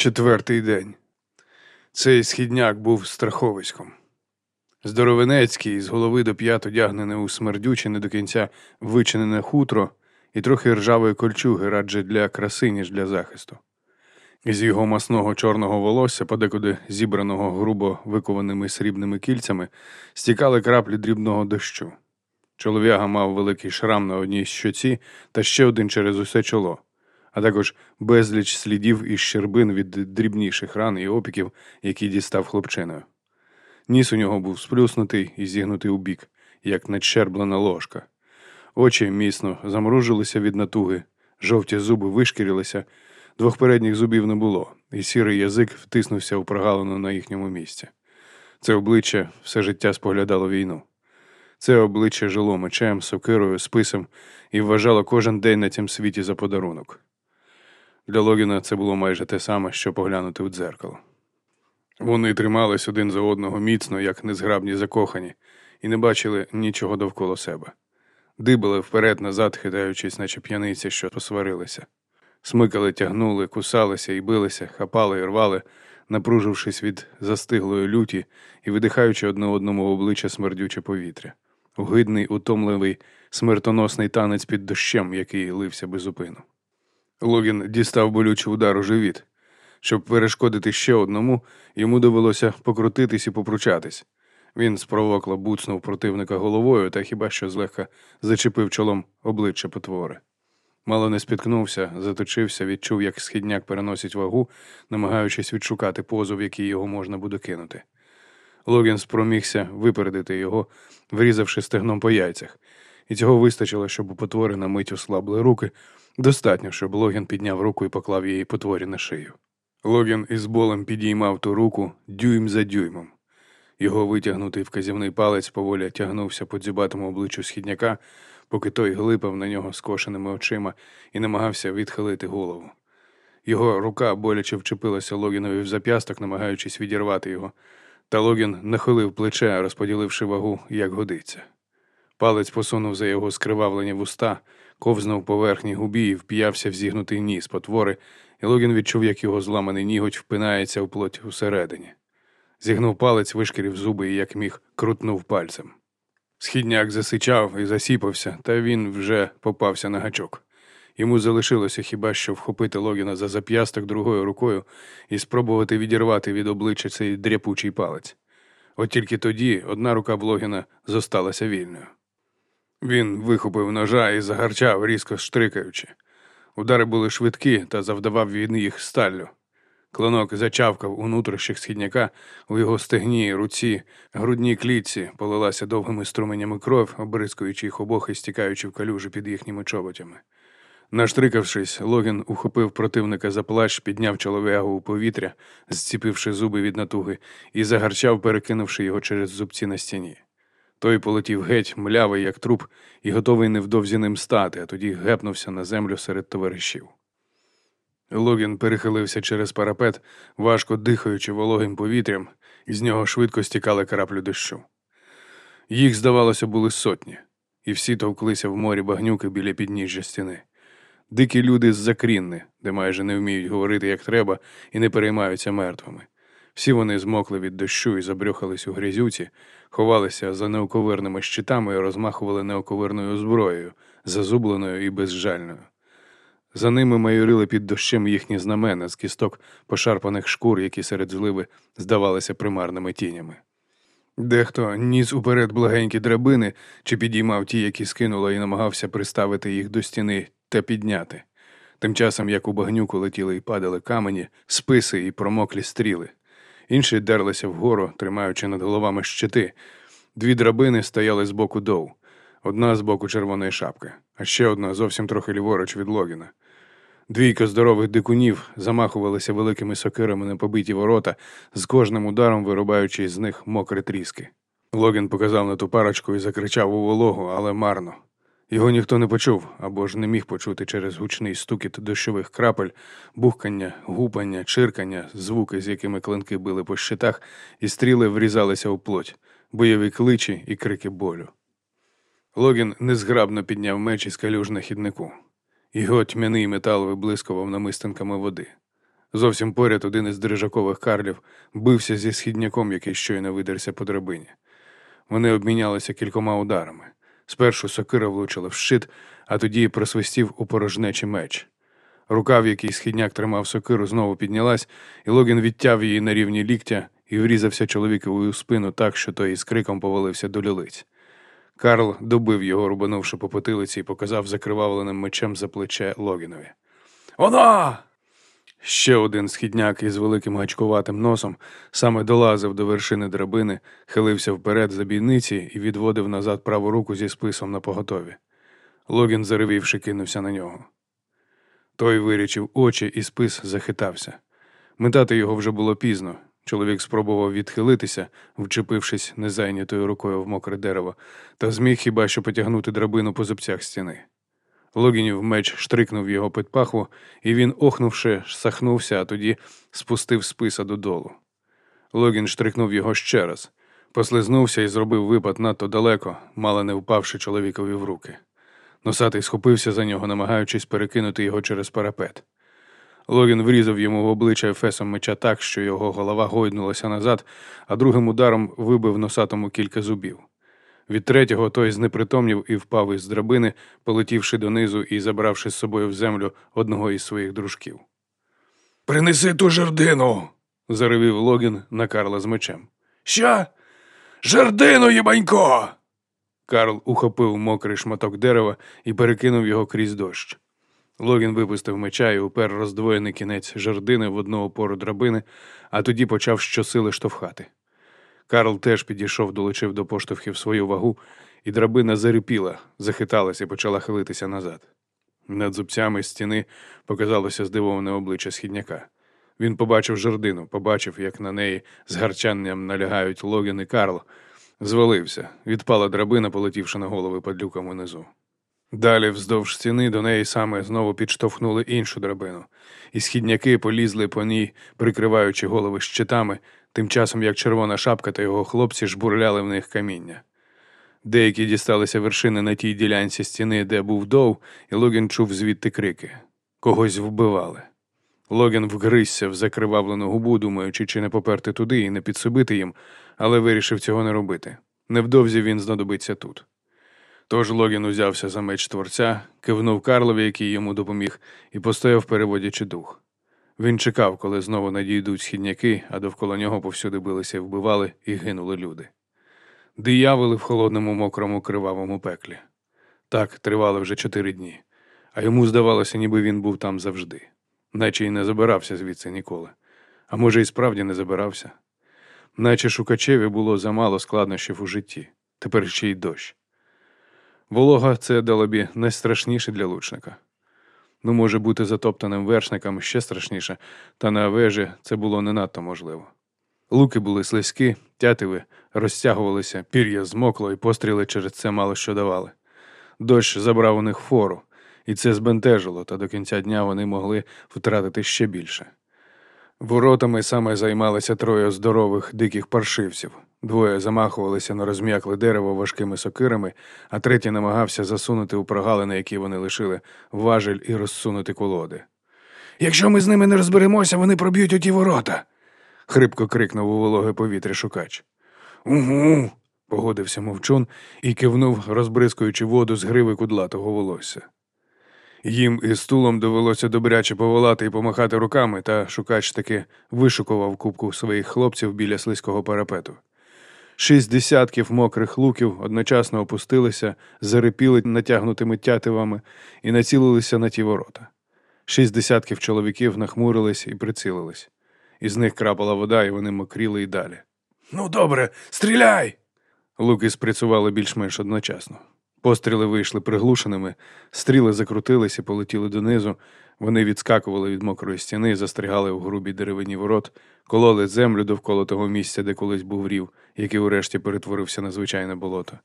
Четвертий день. Цей східняк був страховиськом. Здоровенецький, з голови до п'ят одягнений у смердюче, не до кінця вичинене хутро і трохи ржавої кольчуги радше для краси, ніж для захисту. З його масного чорного волосся, подекуди зібраного грубо викованими срібними кільцями, стікали краплі дрібного дощу. Чолов'яга мав великий шрам на одній щоці та ще один через усе чоло, а також безліч слідів і щербин від дрібніших ран і опіків, які дістав хлопчиною. Ніс у нього був сплюснутий і зігнутий у бік, як надщерблена ложка. Очі міцно замружилися від натуги, жовті зуби вишкірилися, двох передніх зубів не було, і сірий язик втиснувся у прогалину на їхньому місці. Це обличчя все життя споглядало війну. Це обличчя жило мечем, сокирою, списом і вважало кожен день на цім світі за подарунок. Для Логіна це було майже те саме, що поглянути у дзеркало. Вони тримались один за одного міцно, як незграбні закохані, і не бачили нічого довкола себе. Дибали вперед-назад, хитаючись, наче п'яниці, що посварилися. Смикали, тягнули, кусалися і билися, хапали і рвали, напружившись від застиглої люті і видихаючи одне одному в обличчя смердюче повітря. Угидний, утомливий, смертоносний танець під дощем, який лився безупину. Логін дістав болючий удар у живіт. Щоб перешкодити ще одному, йому довелося покрутитись і попручатись. Він спровокла буцнув противника головою та хіба що злегка зачепив чолом обличчя потвори. Мало не спіткнувся, заточився, відчув, як східняк переносить вагу, намагаючись відшукати позу, в який його можна буде кинути. Логін спромігся випередити його, врізавши стегном по яйцях, і цього вистачило, щоб у потвори на мить ослабли руки. Достатньо, щоб Логін підняв руку і поклав її потворі на шию. Логін із болем підіймав ту руку дюйм за дюймом. Його витягнутий вказівний палець поволі тягнувся по дзюбатому обличчю східняка, поки той глипав на нього скошеними очима і намагався відхилити голову. Його рука боляче вчепилася Логінові в зап'ясток, намагаючись відірвати його, та Логін нахилив плече, розподіливши вагу, як годиться. Палець посунув за його скривавлені вуста, ковзнув по верхній губі і вп'явся в зігнутий ніс потвори, і Логін відчув, як його зламаний ніготь впинається в плоть усередині. Зігнув палець, вишкірів зуби і, як міг, крутнув пальцем. Східняк засичав і засіпався, та він вже попався на гачок. Йому залишилося хіба що вхопити Логіна за зап'ясток другою рукою і спробувати відірвати від обличчя цей дряпучий палець. От тільки тоді одна рука в Логіна зосталася вільною. Він вихопив ножа і загарчав, різко штрикаючи. Удари були швидкі та завдавав він їх сталлю. Клинок зачавкав у нутрощах східняка, у його стегні, руці, грудній клітці полилася довгими струменями кров, обрискуючи їх обох і стікаючи в калюжі під їхніми чоботями. Наштрикавшись, Логін ухопив противника за плащ, підняв чолов'ягу у повітря, зціпивши зуби від натуги, і загарчав, перекинувши його через зубці на стіні. Той полетів геть, млявий, як труп, і готовий невдовзі ним стати, а тоді гепнувся на землю серед товаришів. Логін перехилився через парапет, важко дихаючи вологим повітрям, і з нього швидко стікали краплі дощу. Їх, здавалося, були сотні, і всі товклися в морі багнюки біля підніжжя стіни. Дикі люди з закрінни, де майже не вміють говорити як треба, і не переймаються мертвими. Всі вони змокли від дощу і забрюхались у грязюці, ховалися за неоковирними щитами і розмахували неоковирною зброєю, зазубленою і безжальною. За ними майорили під дощем їхні знамена з кісток пошарпаних шкур, які серед зливи здавалися примарними тінями. Дехто ніс уперед благенькі драбини чи підіймав ті, які скинуло, і намагався приставити їх до стіни та підняти. Тим часом, як у багнюку летіли і падали камені, списи і промоклі стріли. Інші дерлися вгору, тримаючи над головами щити. Дві драбини стояли з боку дов, одна з боку червоної шапки, а ще одна зовсім трохи ліворуч від Логіна. Двійка здорових дикунів замахувалися великими сокирами на побиті ворота, з кожним ударом вирубаючи з них мокрі тріски. Логін показав на ту парочку і закричав у вологу, але марно. Його ніхто не почув або ж не міг почути через гучний стукіт дощових крапель, бухкання, гупання, чиркання, звуки, з якими клинки били по щитах, і стріли врізалися у плоть, бойові кличі і крики болю. Логін незграбно підняв меч із калюж на хіднику. Його тьмяний метал виблискував намистинками води. Зовсім поряд один із дрижакових карлів бився зі східняком, який щойно видерся по драбині. Вони обмінялися кількома ударами. Спершу сокира влучила в щит, а тоді просвистів у порожнечий меч. Рука, в якій східняк тримав сокиру, знову піднялась, і Логін відтяв її на рівні ліктя і врізався чоловікові у спину так, що той із криком повалився до лілиць. Карл добив його, рубанувши по потилиці, і показав закривавленим мечем за плече Логінові. Вона! Ще один східняк із великим гачкуватим носом саме долазив до вершини драбини, хилився вперед за бійниці і відводив назад праву руку зі списом на поготові. Логін, заревівши, кинувся на нього. Той вирічив очі, і спис захитався. Метати його вже було пізно. Чоловік спробував відхилитися, вчепившись незайнятою рукою в мокре дерево, та зміг хіба що потягнути драбину по зубцях стіни. Логінів меч штрикнув його під пахву, і він, охнувши, сахнувся, а тоді спустив списа додолу. Логін штрикнув його ще раз, послизнувся і зробив випад надто далеко, мало не впавши чоловікові в руки. Носатий схопився за нього, намагаючись перекинути його через парапет. Логін врізав йому в обличчя ефесом меча так, що його голова гойднулася назад, а другим ударом вибив носатому кілька зубів. Від третього той знепритомнів і впав із драбини, полетівши донизу і забравши з собою в землю одного із своїх дружків. Принеси ту жердину. заревів Логін на Карла з мечем. Що? Жердину, їбанько. Карл ухопив мокрий шматок дерева і перекинув його крізь дощ. Логін випустив меча і упер роздвоєний кінець жердини в одну опору драбини, а тоді почав щосили штовхати. Карл теж підійшов, долучив до поштовхів свою вагу, і драбина зарипіла, захиталась і почала хилитися назад. Над зубцями стіни показалося здивоване обличчя східняка. Він побачив жердину, побачив, як на неї з гарчанням налягають Логін і Карл. Звалився, відпала драбина, полетівши на голови падлюкам унизу. Далі, вздовж стіни, до неї саме знову підштовхнули іншу драбину, і східняки полізли по ній, прикриваючи голови щитами, тим часом як червона шапка та його хлопці жбурляли в них каміння. Деякі дісталися вершини на тій ділянці стіни, де був дов, і Логін чув звідти крики. Когось вбивали. Логін вгризся в закривавлену губу, думаючи, чи не поперти туди і не підсобити їм, але вирішив цього не робити. Невдовзі він знадобиться тут. Тож Логін узявся за меч творця, кивнув Карлові, який йому допоміг, і постояв, переводячи дух. Він чекав, коли знову надійдуть східняки, а довкола нього повсюди билися і вбивали і гинули люди. Дияволи в холодному, мокрому, кривавому пеклі. Так тривали вже чотири дні, а йому здавалося, ніби він був там завжди, наче й не забирався звідси ніколи. А може, і справді не забирався. Наче шукачеві було замало складнощів у житті, тепер ще й дощ. Волога це далобі найстрашніше для лучника. Ну, може бути затоптаним вершником ще страшніше, та на вежі це було не надто можливо. Луки були слизькі, тятиви, розтягувалися, пір'я змокло, і постріли через це мало що давали. Дощ забрав у них фору, і це збентежило, та до кінця дня вони могли втратити ще більше. Воротами саме займалися троє здорових диких паршивців. Двоє замахувалися на розм'якле дерево важкими сокирами, а третій намагався засунути у прогалини, які вони лишили, важель і розсунути колоди. Якщо ми з ними не розберемося, вони проб'ють оті ворота. хрипко крикнув у вологе повітря шукач. Угу. погодився мовчун і кивнув, розбризкуючи воду з гриви кудлатого волосся. Їм із стулом довелося добряче поволати і помахати руками, та шукач таки вишукував кубку своїх хлопців біля слизького парапету. Шість десятків мокрих луків одночасно опустилися, зарипіли натягнутими тятивами і націлилися на ті ворота. Шість десятків чоловіків нахмурились і прицілились. Із них крапала вода, і вони мокріли й далі. Ну, добре, стріляй! Луки спрацювали більш-менш одночасно. Постріли вийшли приглушеними, стріли закрутились і полетіли донизу. Вони відскакували від мокрої стіни, застрягали в грубій деревині ворот, кололи землю довкола того місця, де колись був рів, який урешті перетворився на звичайне болото.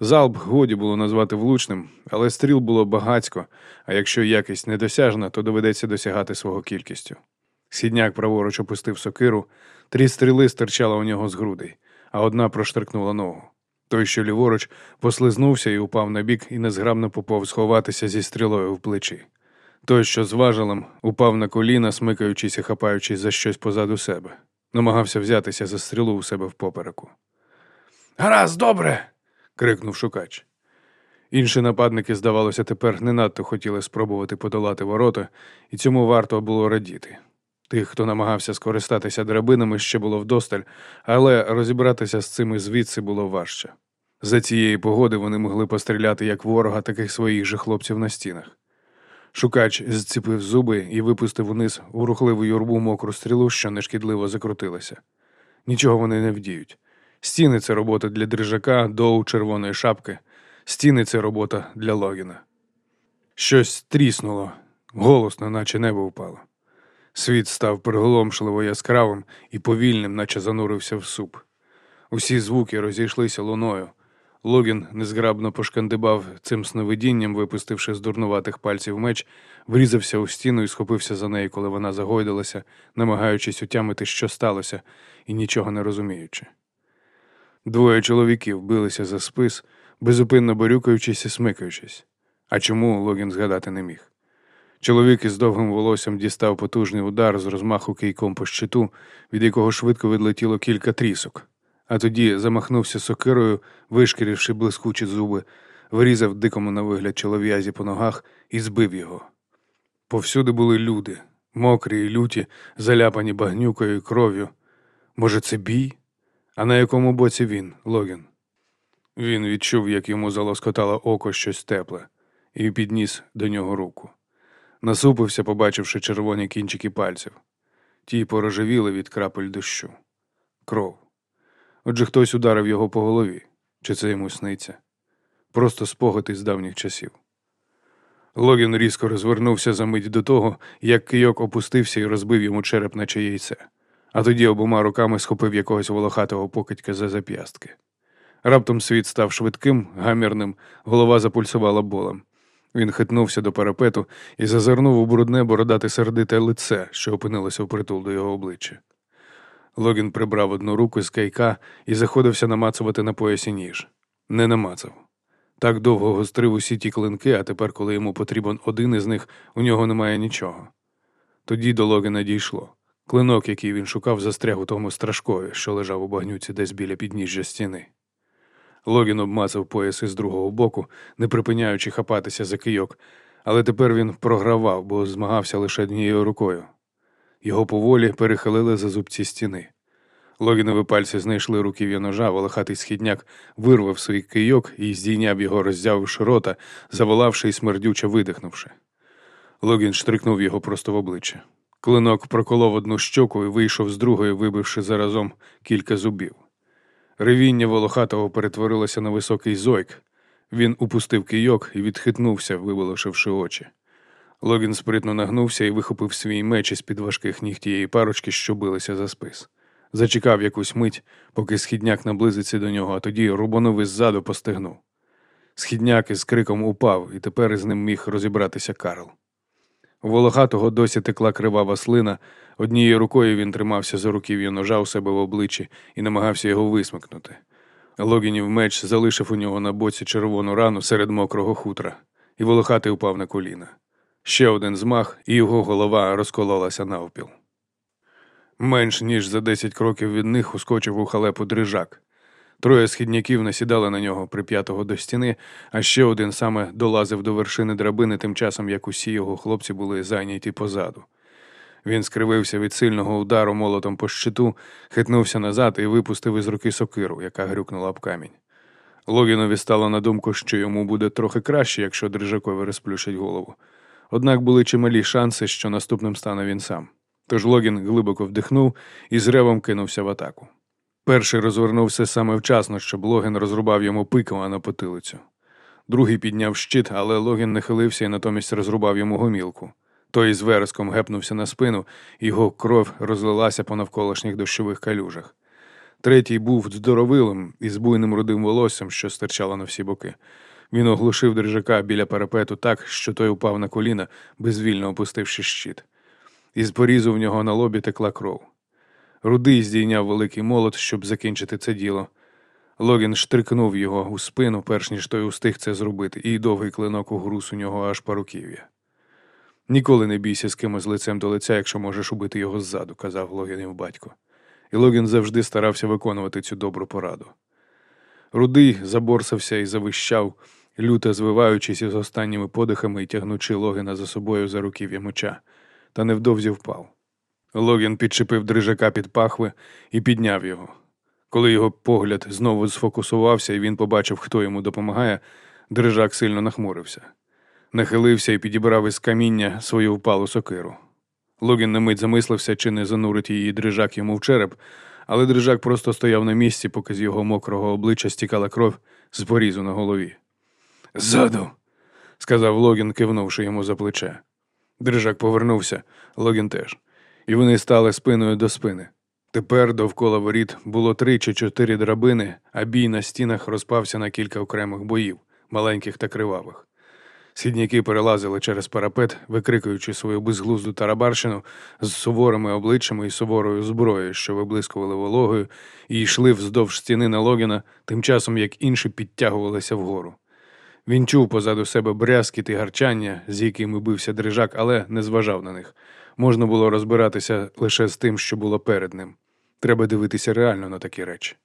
Залп годі було назвати влучним, але стріл було багацько, а якщо якість недосяжна, то доведеться досягати свого кількістю. Сідняк праворуч опустив сокиру, три стріли стирчали у нього з грудей, а одна проштрикнула ногу. Той, що ліворуч, послизнувся і упав на бік і незграбно поповз сховатися зі стрілою в плечі. Той, що з важелем, упав на коліна, смикаючись і хапаючись за щось позаду себе, намагався взятися за стрілу у себе в попереку. Гаразд, добре. крикнув шукач. Інші нападники, здавалося, тепер не надто хотіли спробувати подолати ворота, і цьому варто було радіти. Тих, хто намагався скористатися драбинами, ще було вдосталь, але розібратися з цими звідси було важче. За цієї погоди вони могли постріляти як ворога, так і своїх же хлопців на стінах. Шукач зціпив зуби і випустив униз у рухливу юрбу мокру стрілу, що нешкідливо закрутилася. Нічого вони не вдіють. Стіни це робота для дрижака, доу червоної шапки, стіни це робота для Логіна. Щось тріснуло, голосно, наче небо впало. Світ став приголомшливо яскравим і повільним, наче занурився в суп. Усі звуки розійшлися луною. Логін незграбно пошкандибав цим сновидінням, випустивши з дурнуватих пальців меч, врізався у стіну і схопився за неї, коли вона загойдалася, намагаючись утямити, що сталося, і нічого не розуміючи. Двоє чоловіків билися за спис, безупинно борюкаючись і смикаючись. А чому Логін згадати не міг? Чоловік із довгим волоссям дістав потужний удар з розмаху кийком по щиту, від якого швидко відлетіло кілька трісок, а тоді замахнувся сокирою, вишкіривши блискучі зуби, врізав дикому на вигляд чолов'язі по ногах і збив його. Повсюди були люди, мокрі й люті, заляпані багнюкою і кров'ю. Може, це бій? А на якому боці він, Логін? Він відчув, як йому залоскотало око щось тепле, і підніс до нього руку. Насупився, побачивши червоні кінчики пальців. Ті порожевіли від крапель дощу. Кров. Отже, хтось ударив його по голові, чи це йому сниться? Просто спогад із давніх часів. Логін різко розвернувся за мить до того, як кийок опустився і розбив йому череп, наче яйце, а тоді обома руками схопив якогось волохатого покидька за зап'ястки. Раптом світ став швидким, гамірним, голова запульсувала болем. Він хитнувся до парапету і зазирнув у брудне бородате сердите лице, що опинилося впритул до його обличчя. Логін прибрав одну руку з кайка і заходився намацувати на поясі ніж. Не намацав. Так довго гострив усі ті клинки, а тепер, коли йому потрібен один із них, у нього немає нічого. Тоді до Логіна дійшло. Клинок, який він шукав, застряг у тому страшкові, що лежав у багнюці десь біля підніжжя стіни. Логін обмацав пояс із другого боку, не припиняючи хапатися за кийок, але тепер він програвав, бо змагався лише однією рукою. Його поволі перехилили за зубці стіни. Логінові пальці знайшли руків'я ножа, волохатий східняк вирвав свій кийок і здійняв його, роззявивши рота, заволавши і смердюче видихнувши. Логін штрикнув його просто в обличчя. Клинок проколов одну щоку і вийшов з другої, вибивши заразом кілька зубів. Ревіння волохатого перетворилося на високий зойк. Він упустив кийок і відхитнувся, виволошивши очі. Логін спритно нагнувся і вихопив свій меч із під важких ніг тієї парочки, що билися за спис. Зачекав якусь мить, поки східняк наблизиться до нього, а тоді рубанув іззаду постигнув. Східняк із криком упав, і тепер із ним міг розібратися Карл. У волохатого досі текла кривава слина, однією рукою він тримався за руків'я ножа у себе в обличчі і намагався його висмикнути. Логінів меч залишив у нього на боці червону рану серед мокрого хутра, і волохатий упав на коліна. Ще один змах, і його голова розкололася навпіл. Менш ніж за десять кроків від них ускочив у халепу дрижак. Троє східняків насідали на нього прип'ятого до стіни, а ще один саме долазив до вершини драбини, тим часом як усі його хлопці були зайняті позаду. Він скривився від сильного удару молотом по щиту, хитнувся назад і випустив із руки сокиру, яка грюкнула об камінь. Логінові стало на думку, що йому буде трохи краще, якщо дрижакові розплющить голову. Однак були чималі шанси, що наступним стане він сам. Тож Логін глибоко вдихнув і з ревом кинувся в атаку. Перший розвернувся саме вчасно, щоб Логін розрубав йому пиком, а на потилицю. Другий підняв щит, але Логін нахилився і натомість розрубав йому гомілку. Той з вереском гепнувся на спину, його кров розлилася по навколишніх дощових калюжах. Третій був здоровилим із буйним рудим волоссям, що стирчало на всі боки. Він оглушив держака біля парапету так, що той упав на коліна, безвільно опустивши щит. Із порізу в нього на лобі текла кров. Рудий здійняв великий молот, щоб закінчити це діло. Логін штрикнув його у спину, перш ніж той устиг це зробити, і довгий клинок угруз у нього аж по руків'я. Ніколи не бійся з кимось лицем до лиця, якщо можеш убити його ззаду, казав Логінів батько. І Логін завжди старався виконувати цю добру пораду. Рудий заборсався і завищав, люто звиваючись із останніми подихами і тягнучи Логіна за собою за руків'я меча, та невдовзі впав. Логін підчепив дрижака під пахви і підняв його. Коли його погляд знову сфокусувався і він побачив, хто йому допомагає, дрижак сильно нахмурився. Нахилився і підібрав із каміння свою впалу сокиру. Логін на мить замислився, чи не занурить її дрижак йому в череп, але дрижак просто стояв на місці, поки з його мокрого обличчя стікала кров з порізу на голові. Ззаду, сказав Логін, кивнувши йому за плече. Дрижак повернувся, Логін теж, і вони стали спиною до спини. Тепер довкола воріт було три чи чотири драбини, а бій на стінах розпався на кілька окремих боїв, маленьких та кривавих. Східняки перелазили через парапет, викрикуючи свою безглузду тарабарщину з суворими обличчями і суворою зброєю, що виблискували вологою, і йшли вздовж стіни на Логіна, тим часом як інші підтягувалися вгору. Він чув позаду себе брязкіт і гарчання, з якими бився дрижак, але не зважав на них. Можна було розбиратися лише з тим, що було перед ним. Треба дивитися реально на такі речі.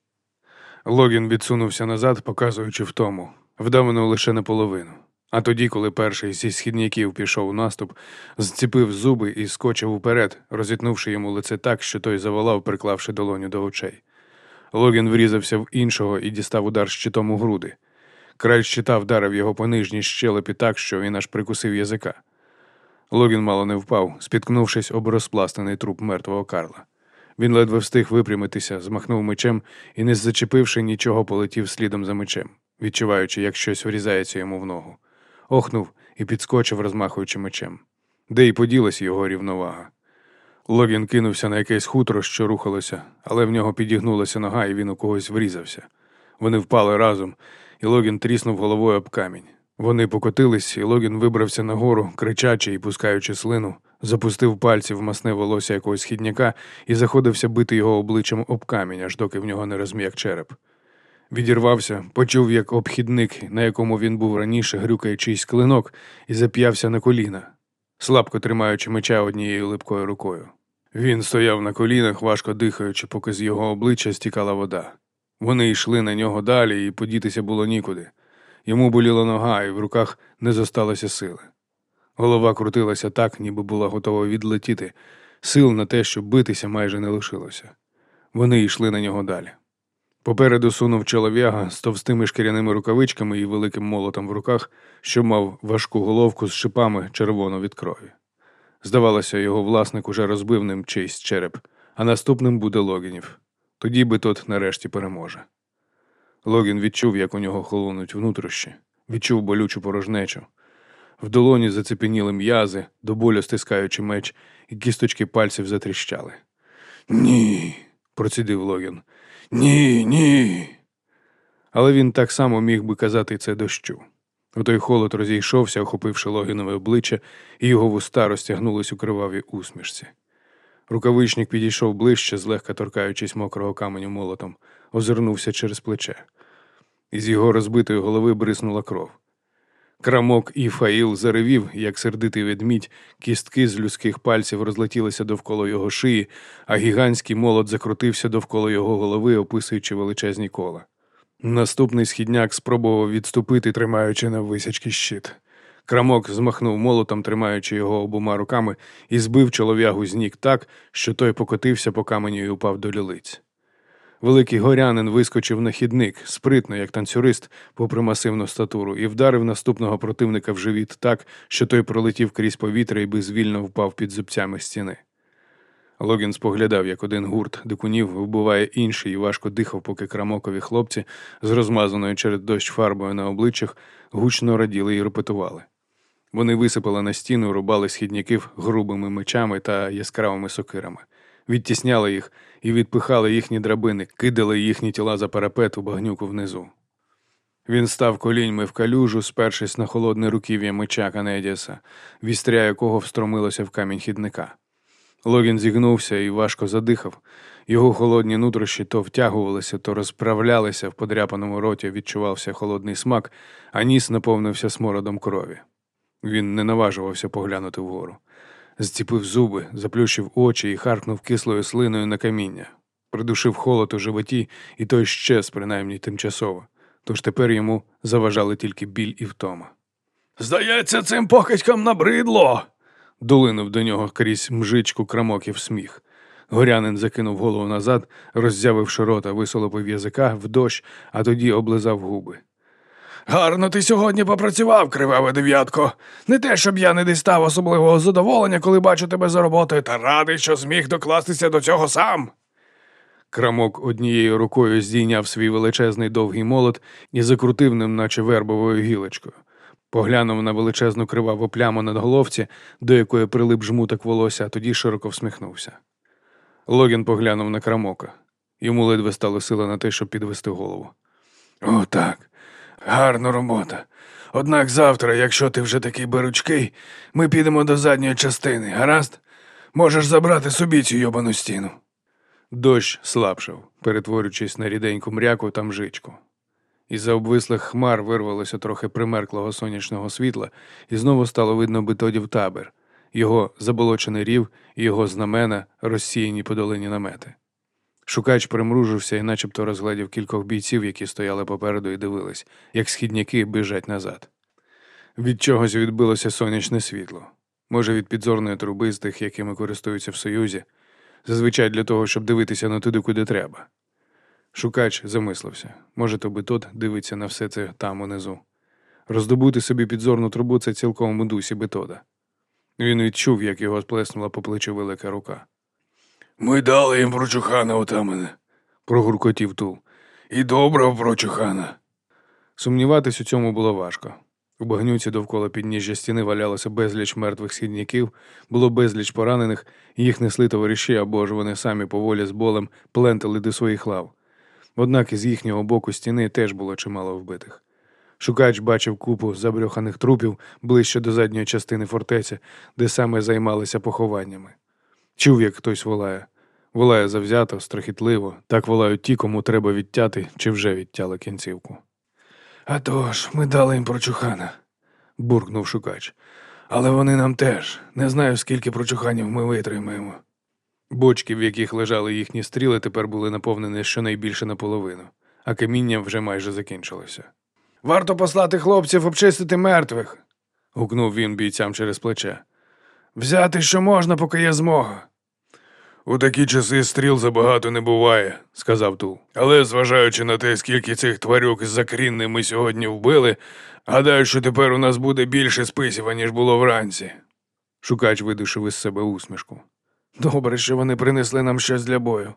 Логін відсунувся назад, показуючи втому, вдавано лише наполовину. А тоді, коли перший зі східняків пішов у наступ, зціпив зуби і скочив уперед, розітнувши йому лице так, що той заволав, приклавши долоню до очей. Логін врізався в іншого і дістав удар щитом у груди. Край щита вдарив його по нижній щелепі так, що він аж прикусив язика. Логін мало не впав, спіткнувшись об розпластаний труп мертвого Карла. Він ледве встиг випрямитися, змахнув мечем і, не зачепивши нічого, полетів слідом за мечем, відчуваючи, як щось врізається йому в ногу. Охнув і підскочив, розмахуючи мечем. Де й поділася його рівновага. Логін кинувся на якесь хутро, що рухалося, але в нього підігнулася нога, і він у когось врізався. Вони впали разом, і Логін тріснув головою об камінь. Вони покотились, і Логін вибрався нагору, кричачи і пускаючи слину, запустив пальці в масне волосся якогось східняка і заходився бити його обличчям об камінь, аж доки в нього не розм'як череп. Відірвався, почув, як обхідник, на якому він був раніше, грюкає чийсь клинок, і зап'явся на коліна, слабко тримаючи меча однією липкою рукою. Він стояв на колінах, важко дихаючи, поки з його обличчя стікала вода. Вони йшли на нього далі, і подітися було нікуди. Йому боліла нога, і в руках не зосталося сили. Голова крутилася так, ніби була готова відлетіти. Сил на те, щоб битися, майже не лишилося. Вони йшли на нього далі. Попереду сунув чолов'яга з товстими шкіряними рукавичками і великим молотом в руках, що мав важку головку з шипами червоно від крові. Здавалося, його власник уже розбив ним чийсь череп, а наступним буде Логінів. Тоді би тот нарешті переможе. Логін відчув, як у нього холонуть внутрішні, відчув болючу порожнечу. В долоні зацепеніли м'язи, до болю стискаючи меч, і кісточки пальців затріщали. Ні, процідив Логін. Ні, ні. Але він так само міг би казати це дощу. Отой холод розійшовся, охопивши Логінове обличчя, і його вуста розтягнулись у кривавій усмішці. Рукавичник підійшов ближче, злегка торкаючись мокрого каменю молотом, озирнувся через плече. Із його розбитої голови бриснула кров. Крамок і Фаїл заревів, як сердитий ведмідь, кістки з людських пальців розлетілися довкола його шиї, а гігантський молот закрутився довкола його голови, описуючи величезні кола. Наступний східняк спробував відступити, тримаючи на висячки щит. Крамок змахнув молотом, тримаючи його обома руками, і збив чолов'ягу з ніг так, що той покотився по каменю і упав до лілиць. Великий горянин вискочив на хідник, спритно, як танцюрист, попри масивну статуру, і вдарив наступного противника в живіт так, що той пролетів крізь повітря і безвільно впав під зубцями стіни. Логін споглядав, як один гурт дикунів вбиває інший і важко дихав, поки крамокові хлопці з розмазаною через дощ фарбою на обличчях гучно раділи і репетували. Вони висипали на стіну, рубали східняків грубими мечами та яскравими сокирами, відтісняли їх і відпихали їхні драбини, кидали їхні тіла за парапет у багнюку внизу. Він став коліньми в калюжу, спершись на холодне руків'я меча Канедіса, вістря якого встромилося в камінь хідника. Логін зігнувся і важко задихав. Його холодні нутрощі то втягувалися, то розправлялися в подряпаному роті, відчувався холодний смак, а ніс наповнився смородом крові. Він не наважувався поглянути вгору. Зціпив зуби, заплющив очі і харкнув кислою слиною на каміння. Придушив холод у животі, і той щез, принаймні тимчасово. Тож тепер йому заважали тільки біль і втома. Здається, цим покидькам набридло. долинув до нього крізь мжичку крамоків сміх. Горянин закинув голову назад, роззявивши рота, висолопив язика в дощ, а тоді облизав губи. Гарно ти сьогодні попрацював, криваве дев'ятко. Не те, щоб я не дістав особливого задоволення, коли бачу тебе за роботою, та радий, що зміг докластися до цього сам. Крамок однією рукою здійняв свій величезний довгий молот і закрутив ним, наче вербовою гілочкою. Поглянув на величезну криваву пляму на головці, до якої прилип жмуток волосся, а тоді широко всміхнувся. Логін поглянув на крамока. Йому ледве стало сили на те, щоб підвести голову. О, так. Гарна робота. Однак завтра, якщо ти вже такий беручкий, ми підемо до задньої частини, гаразд? Можеш забрати собі цю йобану стіну. Дощ слабшав, перетворюючись на ріденьку мряку та мжичку. Із-за обвислих хмар вирвалося трохи примерклого сонячного світла, і знову стало видно битодів табір, його заболочений рів і його знамена, розсіяні по долині намети. Шукач примружився і начебто розглядів кількох бійців, які стояли попереду і дивились, як східняки біжать назад. Від чогось відбилося сонячне світло, може, від підзорної труби з тих, якими користуються в Союзі, зазвичай для того, щоб дивитися на туди, куди треба. Шукач замислився. Може, то би тот дивиться на все це там унизу. Роздобути собі підзорну трубу це цілком у дусі бетода. Він відчув, як його сплеснула по плечу велика рука. Ми дали їм прочухана отамане, прогуркотів Тул. І доброго прочухана. Сумніватись у цьому було важко. У багнюці довкола підніжжя стіни валялося безліч мертвих східняків, було безліч поранених, їх несли товариші або ж вони самі поволі з болем плентали до своїх лав. Однак із їхнього боку стіни теж було чимало вбитих. Шукач бачив купу забрьоханих трупів ближче до задньої частини фортеці, де саме займалися похованнями. Чув, як хтось волає. Волає завзято, страхітливо, так волають ті, кому треба відтяти чи вже відтяли кінцівку. «А тож, ми дали їм прочухана, буркнув шукач. Але вони нам теж. Не знаю, скільки прочуханів ми витримаємо. Бочки, в яких лежали їхні стріли, тепер були наповнені щонайбільше наполовину, а каміння вже майже закінчилося. Варто послати хлопців обчистити мертвих. гукнув він бійцям через плече. Взяти, що можна, поки є змога. У такі часи стріл забагато не буває, сказав Тул. Але зважаючи на те, скільки цих тварюк з закрінни ми сьогодні вбили, гадаю, що тепер у нас буде більше списів, ніж було вранці. Шукач видушив із себе усмішку. Добре, що вони принесли нам щось для бою.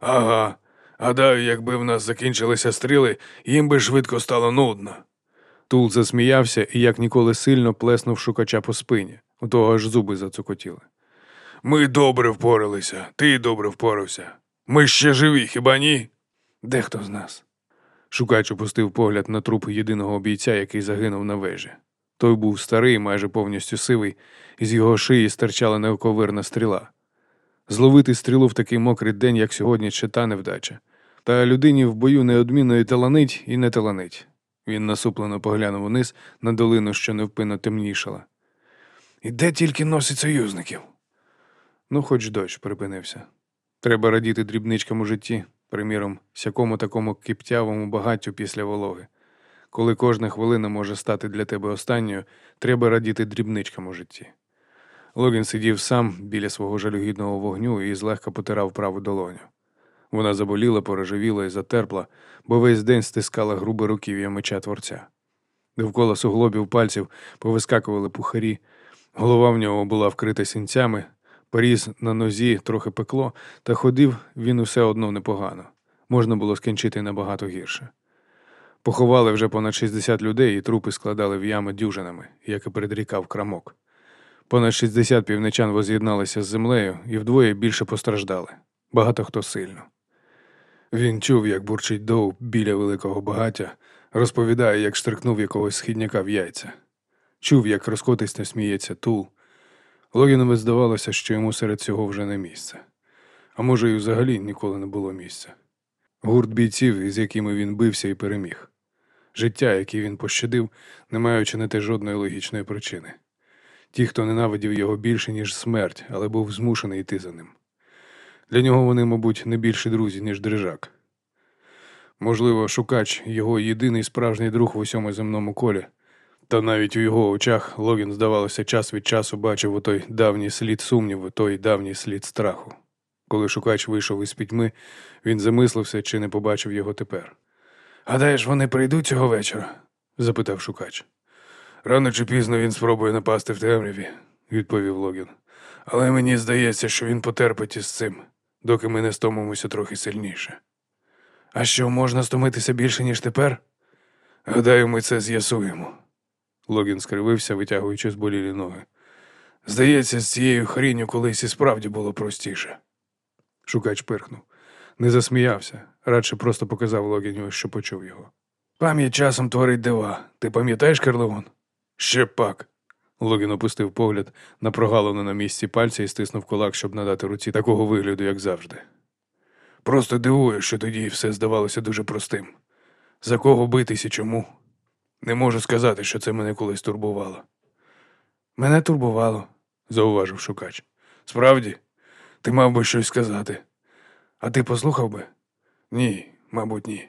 Ага. Гадаю, якби в нас закінчилися стріли, їм би швидко стало нудно. Тул засміявся і як ніколи сильно плеснув шукача по спині. У того аж зуби зацокотіли. Ми добре впоралися, ти добре впорався. Ми ще живі, хіба ні? Дехто з нас. Шукач опустив погляд на труп єдиного бійця, який загинув на вежі. Той був старий, майже повністю сивий, і з його шиї стирчала неоковирна стріла. Зловити стрілу в такий мокрий день, як сьогодні, ще та невдача. Та людині в бою неодмінно і таланить, і не таланить. Він насуплено поглянув униз на долину, що невпинно темнішала. І де тільки носить союзників? Ну, хоч дощ припинився. Треба радіти дрібничкам у житті, приміром, сякому такому киптявому багаттю після вологи. Коли кожна хвилина може стати для тебе останньою, треба радіти дрібничкам у житті. Логін сидів сам біля свого жалюгідного вогню і злегка потирав праву долоню. Вона заболіла, порожевіла і затерпла, бо весь день стискала грубе руків'я меча творця. Довкола суглобів пальців повискакували пухарі, голова в нього була вкрита сінцями, поріз на нозі трохи пекло, та ходив він усе одно непогано. Можна було скінчити набагато гірше. Поховали вже понад 60 людей, і трупи складали в ями дюжинами, як і передрікав крамок. Понад 60 півничан воз'єдналися з землею і вдвоє більше постраждали. Багато хто сильно. Він чув, як бурчить дов біля великого багаття, розповідає, як штрикнув якогось східняка в яйця. Чув, як розкотисно сміється тул. Логінові здавалося, що йому серед цього вже не місце. А може, і взагалі ніколи не було місця. Гурт бійців, із якими він бився і переміг. життя, яке він пощадив, не маючи на те жодної логічної причини. Ті, хто ненавидів його більше, ніж смерть, але був змушений йти за ним. Для нього вони, мабуть, не більші друзі, ніж дрижак. Можливо, шукач його єдиний справжній друг в усьому земному колі, та навіть у його очах Логін, здавалося, час від часу бачив у той давній слід сумніву, той давній слід страху. Коли шукач вийшов із пітьми, він замислився, чи не побачив його тепер. Гадаєш, вони прийдуть цього вечора? запитав шукач. Рано чи пізно він спробує напасти в темряві, відповів Логін. Але мені здається, що він потерпить із цим, доки ми не стомимося трохи сильніше. А що, можна стомитися більше, ніж тепер? Гадаю, ми це з'ясуємо. Логін скривився, витягуючи зболілі ноги. Здається, з цією хрінню колись і справді було простіше. Шукач пирхнув. Не засміявся, радше просто показав Логіню, що почув його. Пам'ять часом творить дива. Ти пам'ятаєш Карлеон? Ще пак. Логін опустив погляд на прогалину на місці пальця і стиснув кулак, щоб надати руці такого вигляду, як завжди. Просто дивує, що тоді все здавалося дуже простим. За кого битись і чому? Не можу сказати, що це мене колись турбувало. Мене турбувало, зауважив шукач. Справді, ти мав би щось сказати. А ти послухав би? Ні, мабуть, ні.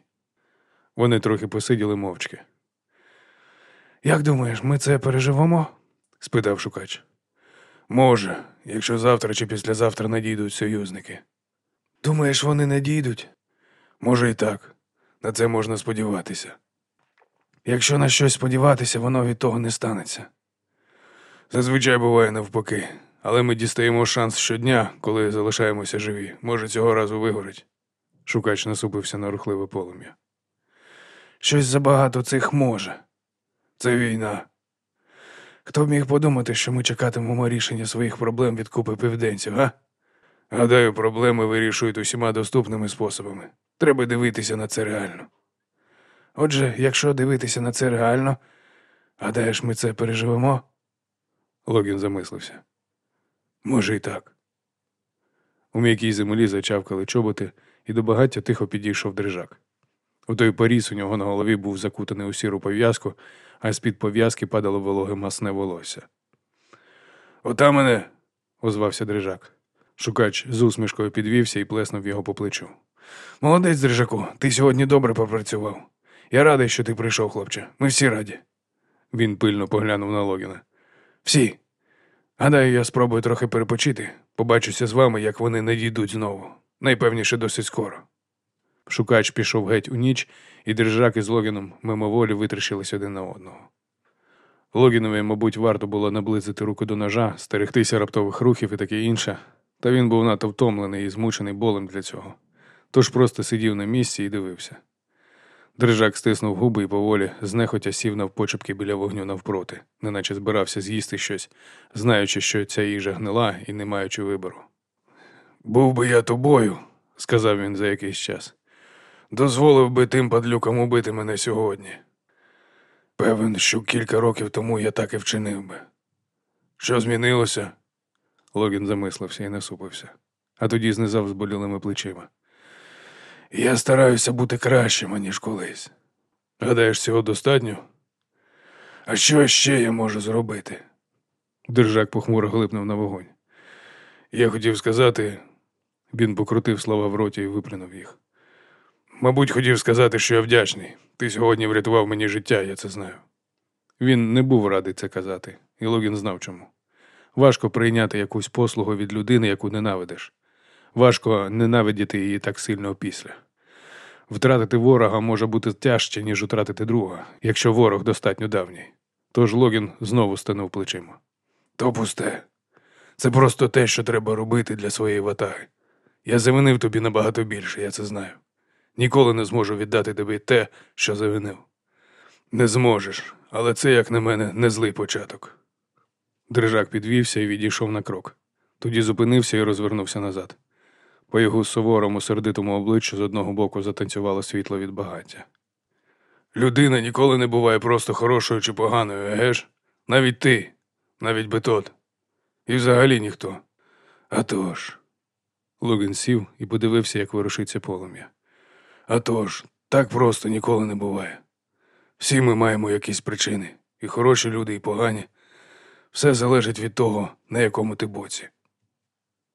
Вони трохи посиділи мовчки. Як думаєш, ми це переживемо? спитав шукач. Може, якщо завтра чи післязавтра надійдуть союзники. Думаєш, вони надійдуть? Може, і так. На це можна сподіватися. Якщо на щось сподіватися, воно від того не станеться. Зазвичай буває навпаки, але ми дістаємо шанс щодня, коли залишаємося живі. Може, цього разу вигорить. Шукач насупився на рухливе полум'я. Щось забагато цих може. Це війна. Хто б міг подумати, що ми чекатимемо рішення своїх проблем від купи південців, га? Гадаю, проблеми вирішують усіма доступними способами. Треба дивитися на це реально. Отже, якщо дивитися на це реально, гадаєш, ми це переживемо? Логін замислився. Може, і так. У м'якій землі зачавкали чоботи, і до багаття тихо підійшов дрижак. У той поріс у нього на голові був закутаний у сіру пов'язку, а з-під пов'язки падало вологе масне волосся. Ота мене, озвався дрижак. Шукач з усмішкою підвівся і плеснув його по плечу. Молодець, дрижаку, ти сьогодні добре попрацював. Я радий, що ти прийшов, хлопче. Ми всі раді. Він пильно поглянув на Логіна. Всі. Гадаю, я спробую трохи перепочити. Побачуся з вами, як вони надійдуть знову. Найпевніше досить скоро. Шукач пішов геть у ніч, і держак із Логіном мимоволі витріщились один на одного. Логінові, мабуть, варто було наблизити руку до ножа, стерегтися раптових рухів і таке інше, та він був надто втомлений і змучений болем для цього, тож просто сидів на місці і дивився. Дрижак стиснув губи і поволі, знехотя сів навпочепки біля вогню навпроти, неначе збирався з'їсти щось, знаючи, що ця їжа гнила і не маючи вибору. Був би я тобою, сказав він за якийсь час. Дозволив би тим падлюкам убити мене сьогодні. Певен, що кілька років тому я так і вчинив би. Що змінилося? Логін замислився і насупився, а тоді знизав зболілими плечима. Я стараюся бути кращим, аніж колись. Гадаєш, цього достатньо? А що ще я можу зробити? Держак похмуро глипнув на вогонь. Я хотів сказати, він покрутив слова в роті і виплюнув їх. Мабуть, хотів сказати, що я вдячний. Ти сьогодні врятував мені життя, я це знаю. Він не був радий це казати, і Логін знав чому. Важко прийняти якусь послугу від людини, яку ненавидиш. Важко ненавидіти її так сильно опісля. Втратити ворога може бути тяжче, ніж втратити друга, якщо ворог достатньо давній. Тож Логін знову стенув плечима. То пусте. Це просто те, що треба робити для своєї ватаги. Я завинив тобі набагато більше, я це знаю. Ніколи не зможу віддати тобі те, що завинив. Не зможеш, але це, як на мене, не злий початок. Дрижак підвівся і відійшов на крок. Тоді зупинився і розвернувся назад. По його суворому, сердитому обличчю з одного боку затанцювало світло від багаття. Людина ніколи не буває просто хорошою чи поганою, еге ж? Навіть ти, навіть Бетот. І взагалі ніхто. А тож. Лугін сів і подивився, як ворушиться полум'я. А тож, так просто ніколи не буває. Всі ми маємо якісь причини, і хороші люди, і погані. Все залежить від того, на якому ти боці.